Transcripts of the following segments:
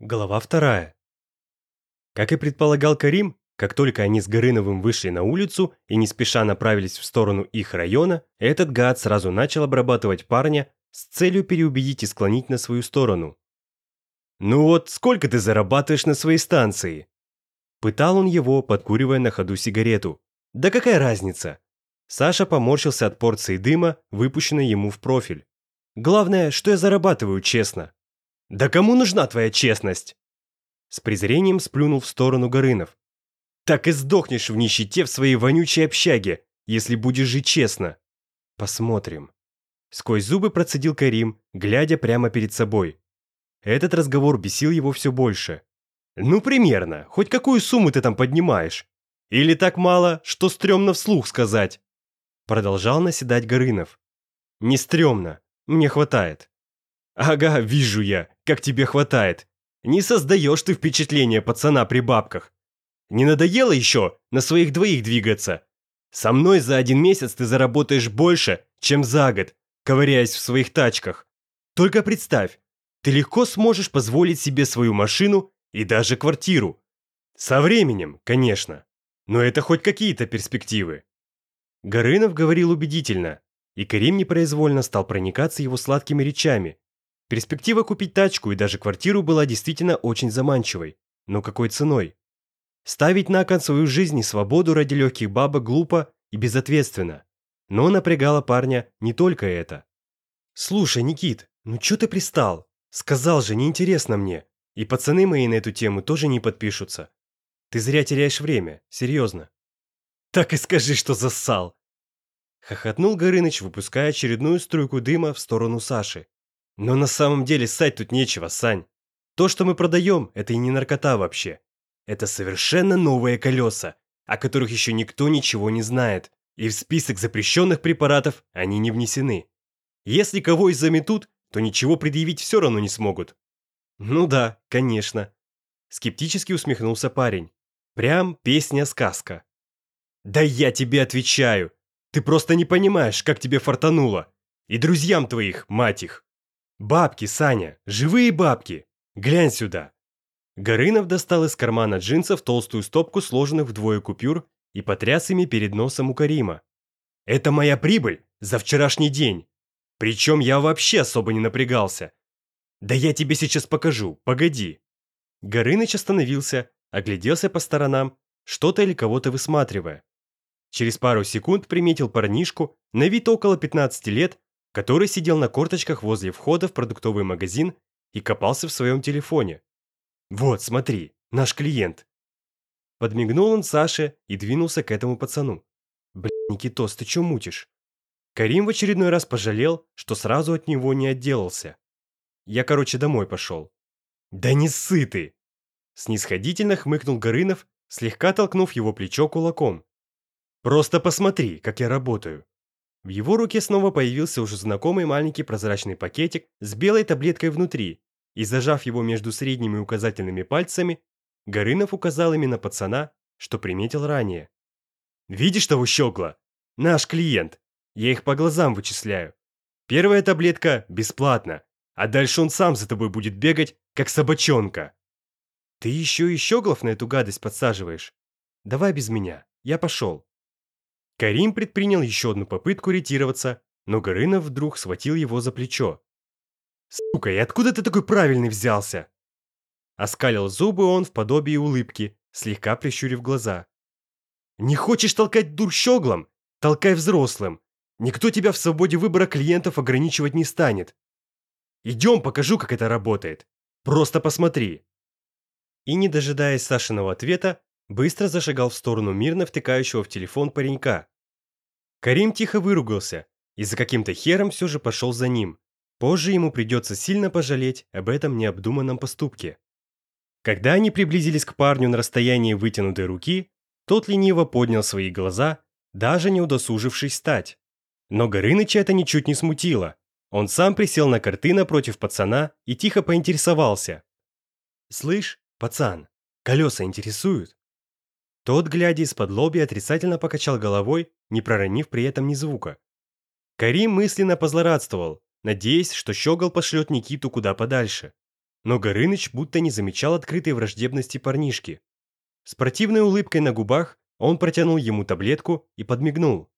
Глава вторая. Как и предполагал Карим, как только они с Горыновым вышли на улицу и не спеша направились в сторону их района, этот гад сразу начал обрабатывать парня с целью переубедить и склонить на свою сторону. «Ну вот, сколько ты зарабатываешь на своей станции?» Пытал он его, подкуривая на ходу сигарету. «Да какая разница?» Саша поморщился от порции дыма, выпущенной ему в профиль. «Главное, что я зарабатываю честно». Да кому нужна твоя честность? С презрением сплюнул в сторону Горынов. Так и сдохнешь в нищете в своей вонючей общаге, если будешь жить честно. Посмотрим. Сквозь зубы процедил Карим, глядя прямо перед собой. Этот разговор бесил его все больше. Ну, примерно. Хоть какую сумму ты там поднимаешь? Или так мало, что стрёмно вслух сказать? Продолжал наседать Горынов. Не стрёмно. Мне хватает. Ага, вижу я как тебе хватает. Не создаешь ты впечатление пацана при бабках. Не надоело еще на своих двоих двигаться? Со мной за один месяц ты заработаешь больше, чем за год, ковыряясь в своих тачках. Только представь, ты легко сможешь позволить себе свою машину и даже квартиру. Со временем, конечно. Но это хоть какие-то перспективы. Горынов говорил убедительно, и Карим непроизвольно стал проникаться его сладкими речами, Перспектива купить тачку и даже квартиру была действительно очень заманчивой, но какой ценой? Ставить на кон свою жизнь и свободу ради легких бабок глупо и безответственно. Но напрягало парня не только это. «Слушай, Никит, ну чё ты пристал? Сказал же, неинтересно мне. И пацаны мои на эту тему тоже не подпишутся. Ты зря теряешь время, серьезно». «Так и скажи, что зассал!» Хохотнул Горыныч, выпуская очередную струйку дыма в сторону Саши. Но на самом деле ссать тут нечего, Сань. То, что мы продаем, это и не наркота вообще. Это совершенно новые колеса, о которых еще никто ничего не знает, и в список запрещенных препаратов они не внесены. Если кого и заметут, то ничего предъявить все равно не смогут. Ну да, конечно. Скептически усмехнулся парень. Прям песня-сказка. Да я тебе отвечаю. Ты просто не понимаешь, как тебе фартануло. И друзьям твоих, мать их. Бабки, Саня, живые бабки! Глянь сюда!» Горынов достал из кармана джинсов толстую стопку сложенных вдвое купюр и потряс ими перед носом у Карима. «Это моя прибыль за вчерашний день. Причем я вообще особо не напрягался. Да я тебе сейчас покажу, погоди». Горыныч остановился, огляделся по сторонам, что-то или кого-то высматривая. Через пару секунд приметил парнишку, на вид около 15 лет, который сидел на корточках возле входа в продуктовый магазин и копался в своем телефоне. «Вот, смотри, наш клиент!» Подмигнул он Саше и двинулся к этому пацану. «Блин, Никитос, ты чё мутишь?» Карим в очередной раз пожалел, что сразу от него не отделался. «Я, короче, домой пошел». «Да не ссы ты!» Снисходительно хмыкнул Горынов, слегка толкнув его плечо кулаком. «Просто посмотри, как я работаю. В его руке снова появился уже знакомый маленький прозрачный пакетик с белой таблеткой внутри, и зажав его между средними и указательными пальцами, Горынов указал именно пацана, что приметил ранее. «Видишь того щегла? Наш клиент. Я их по глазам вычисляю. Первая таблетка бесплатно, а дальше он сам за тобой будет бегать, как собачонка». «Ты еще и щеглов на эту гадость подсаживаешь. Давай без меня, я пошел». Карим предпринял еще одну попытку ретироваться, но Горынов вдруг схватил его за плечо. «Сука, и откуда ты такой правильный взялся?» Оскалил зубы он в подобии улыбки, слегка прищурив глаза. «Не хочешь толкать дурь щеглом? Толкай взрослым. Никто тебя в свободе выбора клиентов ограничивать не станет. Идем, покажу, как это работает. Просто посмотри». И не дожидаясь Сашиного ответа, быстро зашагал в сторону мирно втыкающего в телефон паренька. Карим тихо выругался и за каким-то хером все же пошел за ним. Позже ему придется сильно пожалеть об этом необдуманном поступке. Когда они приблизились к парню на расстоянии вытянутой руки, тот лениво поднял свои глаза, даже не удосужившись стать. Но Горыныча это ничуть не смутило. Он сам присел на карты напротив пацана и тихо поинтересовался. «Слышь, пацан, колеса интересуют?» Тот, глядя из-под лоби, отрицательно покачал головой, не проронив при этом ни звука. Карим мысленно позлорадствовал, надеясь, что Щегол пошлет Никиту куда подальше. Но Горыныч будто не замечал открытой враждебности парнишки. С противной улыбкой на губах он протянул ему таблетку и подмигнул.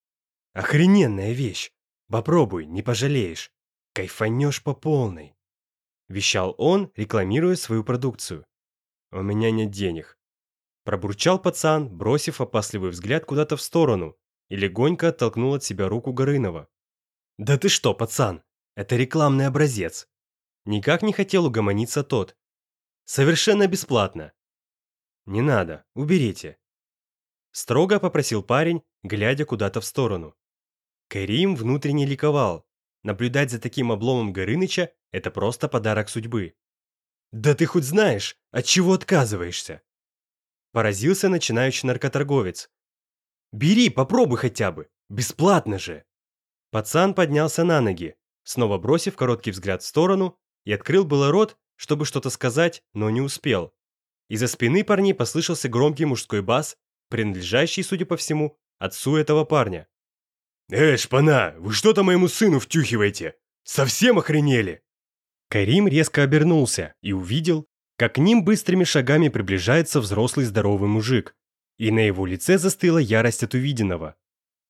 «Охрененная вещь! Попробуй, не пожалеешь! Кайфанешь по полной!» Вещал он, рекламируя свою продукцию. «У меня нет денег», Пробурчал пацан, бросив опасливый взгляд куда-то в сторону, и легонько оттолкнул от себя руку Горынова. «Да ты что, пацан! Это рекламный образец!» Никак не хотел угомониться тот. «Совершенно бесплатно!» «Не надо, уберите!» Строго попросил парень, глядя куда-то в сторону. Карим внутренне ликовал. Наблюдать за таким обломом Горыныча – это просто подарок судьбы. «Да ты хоть знаешь, от чего отказываешься?» Поразился начинающий наркоторговец. «Бери, попробуй хотя бы! Бесплатно же!» Пацан поднялся на ноги, снова бросив короткий взгляд в сторону, и открыл было рот, чтобы что-то сказать, но не успел. Из-за спины парней послышался громкий мужской бас, принадлежащий, судя по всему, отцу этого парня. «Эй, шпана, вы что-то моему сыну втюхиваете? Совсем охренели?» Карим резко обернулся и увидел, как к ним быстрыми шагами приближается взрослый здоровый мужик, и на его лице застыла ярость от увиденного.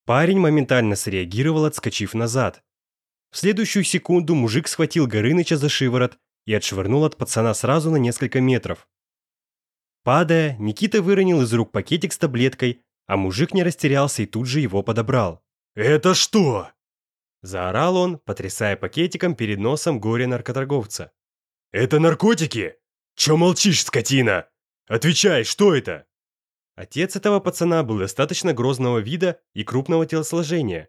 Парень моментально среагировал, отскочив назад. В следующую секунду мужик схватил Горыныча за шиворот и отшвырнул от пацана сразу на несколько метров. Падая, Никита выронил из рук пакетик с таблеткой, а мужик не растерялся и тут же его подобрал. «Это что?» Заорал он, потрясая пакетиком перед носом горе наркоторговца. «Это наркотики!» Че молчишь, скотина? Отвечай, что это?» Отец этого пацана был достаточно грозного вида и крупного телосложения.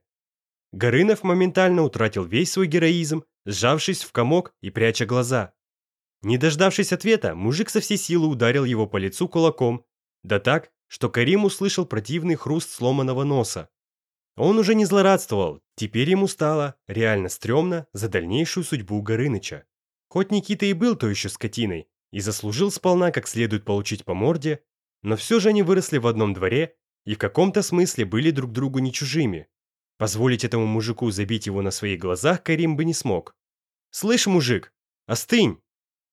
Горынов моментально утратил весь свой героизм, сжавшись в комок и пряча глаза. Не дождавшись ответа, мужик со всей силы ударил его по лицу кулаком, да так, что Карим услышал противный хруст сломанного носа. Он уже не злорадствовал, теперь ему стало реально стрёмно за дальнейшую судьбу Горыныча. Хоть Никита и был то еще скотиной, и заслужил сполна как следует получить по морде, но все же они выросли в одном дворе и в каком-то смысле были друг другу не чужими. Позволить этому мужику забить его на своих глазах Карим бы не смог. «Слышь, мужик, остынь!»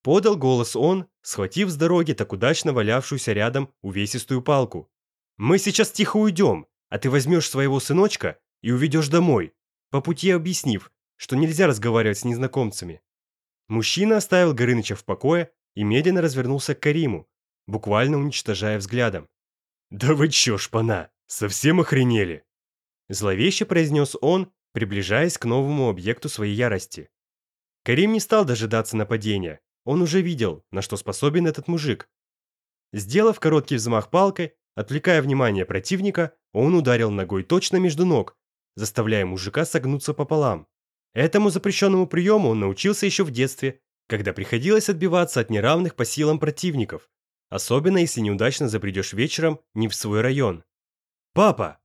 Подал голос он, схватив с дороги так удачно валявшуюся рядом увесистую палку. «Мы сейчас тихо уйдем, а ты возьмешь своего сыночка и уведешь домой, по пути объяснив, что нельзя разговаривать с незнакомцами». Мужчина оставил Горыныча в покое и медленно развернулся к Кариму, буквально уничтожая взглядом. «Да вы чё, шпана, совсем охренели!» Зловеще произнес он, приближаясь к новому объекту своей ярости. Карим не стал дожидаться нападения, он уже видел, на что способен этот мужик. Сделав короткий взмах палкой, отвлекая внимание противника, он ударил ногой точно между ног, заставляя мужика согнуться пополам. Этому запрещенному приему он научился еще в детстве когда приходилось отбиваться от неравных по силам противников, особенно если неудачно забредешь вечером не в свой район. «Папа!»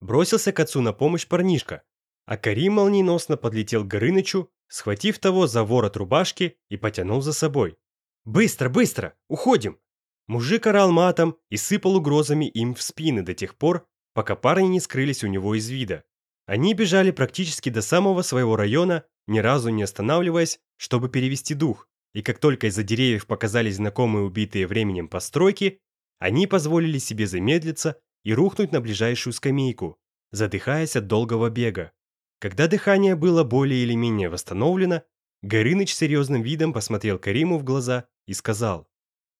Бросился к отцу на помощь парнишка, а Карим молниеносно подлетел к Горынычу, схватив того за ворот рубашки и потянул за собой. «Быстро, быстро! Уходим!» Мужик орал матом и сыпал угрозами им в спины до тех пор, пока парни не скрылись у него из вида. Они бежали практически до самого своего района ни разу не останавливаясь, чтобы перевести дух, и как только из-за деревьев показались знакомые убитые временем постройки, они позволили себе замедлиться и рухнуть на ближайшую скамейку, задыхаясь от долгого бега. Когда дыхание было более или менее восстановлено, Горыныч серьезным видом посмотрел Кариму в глаза и сказал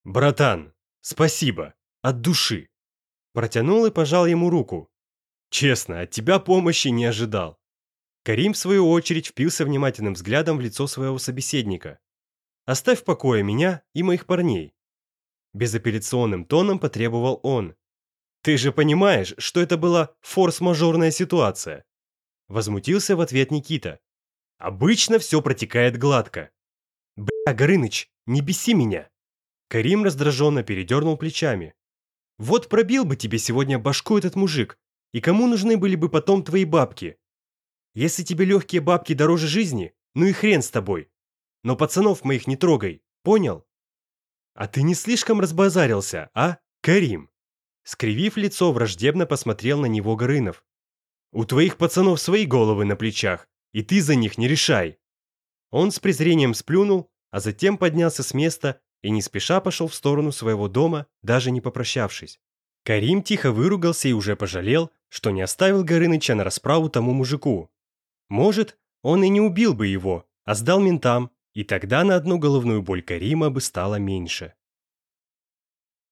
«Братан, спасибо, от души!» Протянул и пожал ему руку. «Честно, от тебя помощи не ожидал. Карим, в свою очередь, впился внимательным взглядом в лицо своего собеседника. «Оставь в покое меня и моих парней», – безапелляционным тоном потребовал он. «Ты же понимаешь, что это была форс-мажорная ситуация», – возмутился в ответ Никита. «Обычно все протекает гладко». «Бля, Горыныч, не беси меня!» Карим раздраженно передернул плечами. «Вот пробил бы тебе сегодня башку этот мужик, и кому нужны были бы потом твои бабки?» Если тебе легкие бабки дороже жизни, ну и хрен с тобой. Но пацанов моих не трогай, понял? А ты не слишком разбазарился, а, Карим? Скривив лицо, враждебно посмотрел на него Горынов. У твоих пацанов свои головы на плечах, и ты за них не решай. Он с презрением сплюнул, а затем поднялся с места и не спеша пошел в сторону своего дома, даже не попрощавшись. Карим тихо выругался и уже пожалел, что не оставил Горыныча на расправу тому мужику, может, он и не убил бы его, а сдал ментам, и тогда на одну головную боль Карима бы стало меньше.